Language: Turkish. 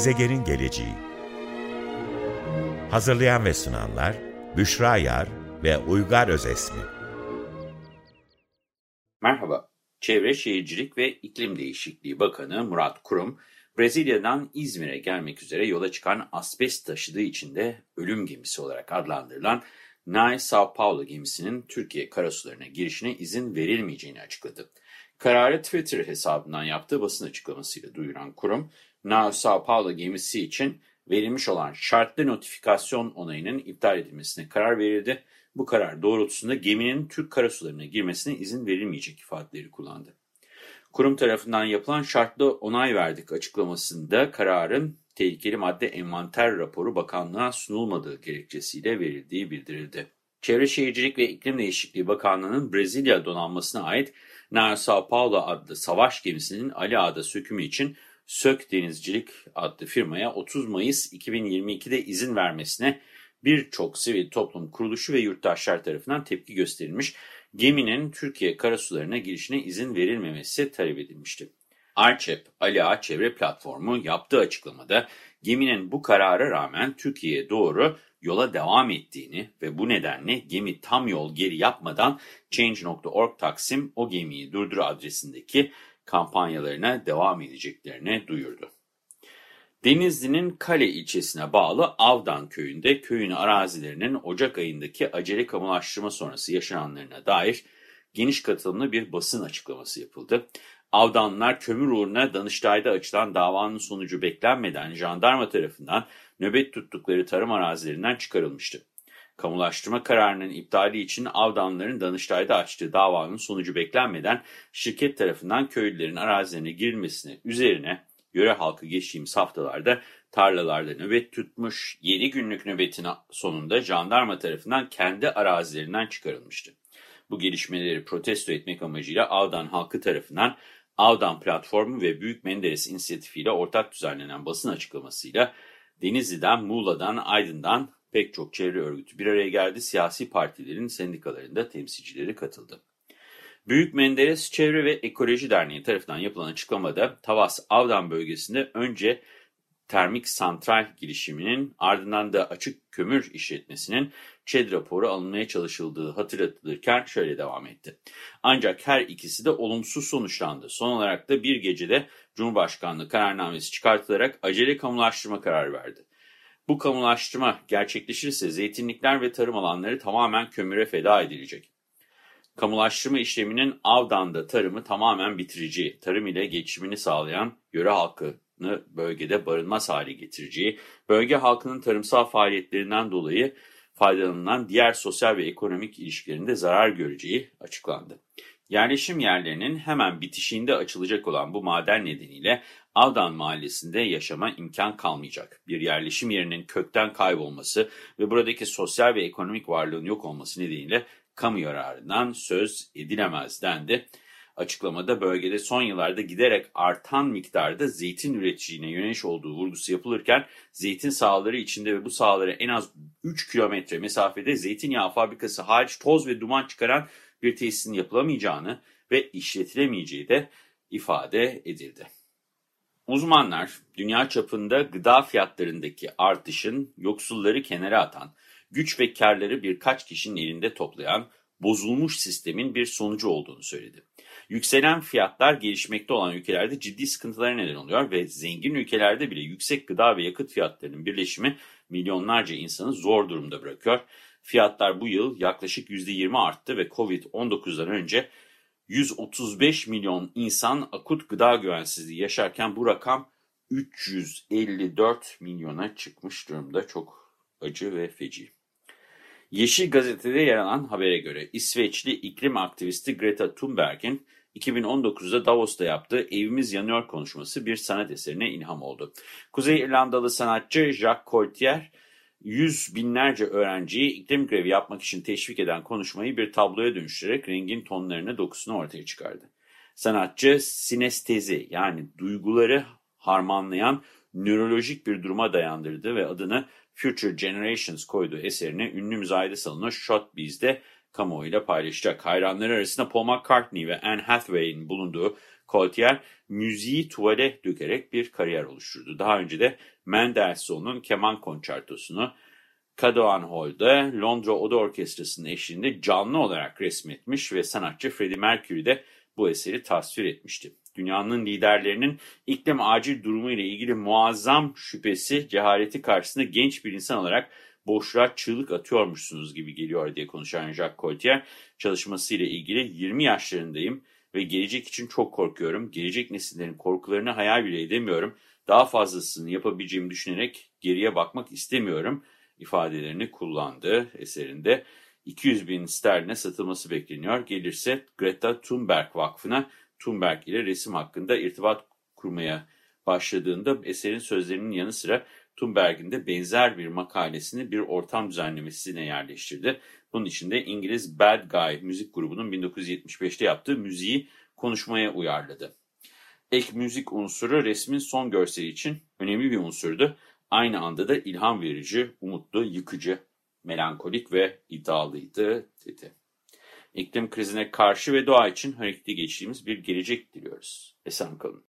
Gezegenin geleceği Hazırlayan ve sunanlar Büşra Yar ve Uygar Özesmi Merhaba, Çevre Şehircilik ve İklim Değişikliği Bakanı Murat Kurum, Brezilya'dan İzmir'e gelmek üzere yola çıkan asbest taşıdığı için de ölüm gemisi olarak adlandırılan Nai Sao Paulo gemisinin Türkiye karasularına girişine izin verilmeyeceğini açıkladı. Kararı Twitter hesabından yaptığı basın açıklamasıyla duyuran kurum, Nai Sao Paulo gemisi için verilmiş olan şartlı notifikasyon onayının iptal edilmesine karar verildi. Bu karar doğrultusunda geminin Türk karasularına girmesine izin verilmeyecek ifadeleri kullandı. Kurum tarafından yapılan şartlı onay verdik açıklamasında kararın tehlikeli madde envanter raporu bakanlığa sunulmadığı gerekçesiyle verildiği bildirildi. Çevre Şehircilik ve İklim Değişikliği Bakanlığı'nın Brezilya donanmasına ait Nao Sao Paulo adlı savaş gemisinin Ali Ağa'da sökümü için Sök Denizcilik adlı firmaya 30 Mayıs 2022'de izin vermesine birçok sivil toplum kuruluşu ve yurttaşlar tarafından tepki gösterilmiş, geminin Türkiye karasularına girişine izin verilmemesi talep edilmişti. Arçep, Ali Ağa Çevre Platformu yaptığı açıklamada geminin bu karara rağmen Türkiye'ye doğru yola devam ettiğini ve bu nedenle gemi tam yol geri yapmadan Change.org Taksim o gemiyi durdur adresindeki kampanyalarına devam edeceklerini duyurdu. Denizli'nin Kale ilçesine bağlı Avdan köyünde köyün arazilerinin Ocak ayındaki acele kamulaştırma sonrası yaşananlarına dair geniş katılımlı bir basın açıklaması yapıldı. Avdanlar kömür uğruna Danıştay'da açılan davanın sonucu beklenmeden jandarma tarafından nöbet tuttukları tarım arazilerinden çıkarılmıştı. Kamulaştırma kararının iptali için Avdanların Danıştay'da açtığı davanın sonucu beklenmeden şirket tarafından köylülerin arazilerine girilmesine üzerine yöre halkı geçtiğimiz haftalarda tarlalarda nöbet tutmuş 7 günlük nöbetin sonunda jandarma tarafından kendi arazilerinden çıkarılmıştı. Bu gelişmeleri protesto etmek amacıyla Avdan halkı tarafından Avdan Platformu ve Büyük Menderes İnisiyatifiyle ortak düzenlenen basın açıklamasıyla Denizli'den, Muğla'dan, Aydın'dan pek çok çevre örgütü bir araya geldi. Siyasi partilerin sendikalarında temsilcileri katıldı. Büyük Menderes Çevre ve Ekoloji Derneği tarafından yapılan açıklamada Tavas Avdan bölgesinde önce termik santral girişiminin ardından da açık kömür işletmesinin ÇED raporu alınmaya çalışıldığı hatırlatılırken şöyle devam etti. Ancak her ikisi de olumsuz sonuçlandı. Son olarak da bir gecede Cumhurbaşkanlığı kararnamesi çıkartılarak acele kamulaştırma kararı verdi. Bu kamulaştırma gerçekleşirse zeytinlikler ve tarım alanları tamamen kömüre feda edilecek. Kamulaştırma işleminin Avdan'da tarımı tamamen bitireceği, tarım ile geçimini sağlayan yöre halkını bölgede barınmaz hale getireceği, bölge halkının tarımsal faaliyetlerinden dolayı faydalanılan diğer sosyal ve ekonomik ilişkilerinde zarar göreceği açıklandı. Yerleşim yerlerinin hemen bitişiğinde açılacak olan bu maden nedeniyle Avdan mahallesinde yaşama imkan kalmayacak. Bir yerleşim yerinin kökten kaybolması ve buradaki sosyal ve ekonomik varlığın yok olması nedeniyle kamu yararından söz edilemez dendi. Açıklamada bölgede son yıllarda giderek artan miktarda zeytin üreticiliğine yöneliş olduğu vurgusu yapılırken zeytin sahaları içinde ve bu sahalara en az 3 kilometre mesafede zeytinyağı fabrikası hariç toz ve duman çıkaran bir tesisin yapılamayacağını ve işletilemeyeceği de ifade edildi. Uzmanlar dünya çapında gıda fiyatlarındaki artışın yoksulları kenara atan, güç ve karları birkaç kişinin elinde toplayan bozulmuş sistemin bir sonucu olduğunu söyledi. Yükselen fiyatlar gelişmekte olan ülkelerde ciddi sıkıntılara neden oluyor ve zengin ülkelerde bile yüksek gıda ve yakıt fiyatlarının birleşimi milyonlarca insanı zor durumda bırakıyor. Fiyatlar bu yıl yaklaşık %20 arttı ve Covid-19'dan önce 135 milyon insan akut gıda güvensizliği yaşarken bu rakam 354 milyona çıkmış durumda. Çok acı ve feci. Yeşil Gazete'de yer alan habere göre İsveçli iklim aktivisti Greta Thunberg'in 2019'da Davos'ta yaptığı Evimiz Yanıyor konuşması bir sanat eserine ilham oldu. Kuzey İrlandalı sanatçı Jacques Courtier, yüz binlerce öğrenciyi iklim grevi yapmak için teşvik eden konuşmayı bir tabloya dönüştürerek rengin tonlarını, dokusunu ortaya çıkardı. Sanatçı sinestezi yani duyguları harmanlayan nörolojik bir duruma dayandırdı ve adını Future Generations koyduğu eserine ünlü müzayede salonu Shotbeez'de kamuoyuyla paylaşacak. Hayranları arasında Paul McCartney ve Anne Hathaway'in bulunduğu Coltier, müziği tuvale dökerek bir kariyer oluşturdu. Daha önce de Mendelssohn'un keman konçertosunu Cadogan Hall'da Londra Oda Orkestrası'nın eşliğinde canlı olarak resmetmiş ve sanatçı Freddie Mercury de bu eseri tasvir etmişti. Dünyanın liderlerinin iklim acil durumu ile ilgili muazzam şüphesi, cehaleti karşısında genç bir insan olarak boşluğa çığlık atıyormuşsunuz gibi geliyor diye konuşan Jacques Coltier çalışmasıyla ilgili 20 yaşlarındayım ve gelecek için çok korkuyorum. Gelecek nesillerin korkularını hayal bile edemiyorum. Daha fazlasını yapabileceğimi düşünerek geriye bakmak istemiyorum ifadelerini kullandı eserinde. 200 bin sterline satılması bekleniyor. Gelirse Greta Thunberg Vakfı'na Thunberg ile resim hakkında irtibat kurmaya başladığında eserin sözlerinin yanı sıra Thunberg'in de benzer bir makalesini bir ortam düzenlemesine yerleştirdi. Bunun için de İngiliz Bad Guy müzik grubunun 1975'te yaptığı müziği konuşmaya uyarladı. Ek müzik unsuru resmin son görseli için önemli bir unsurdu. Aynı anda da ilham verici, umutlu, yıkıcı, melankolik ve iddialıydı dedi. İklim krizine karşı ve doğa için harekete geçtiğimiz bir gelecek diliyoruz. Esen kalın.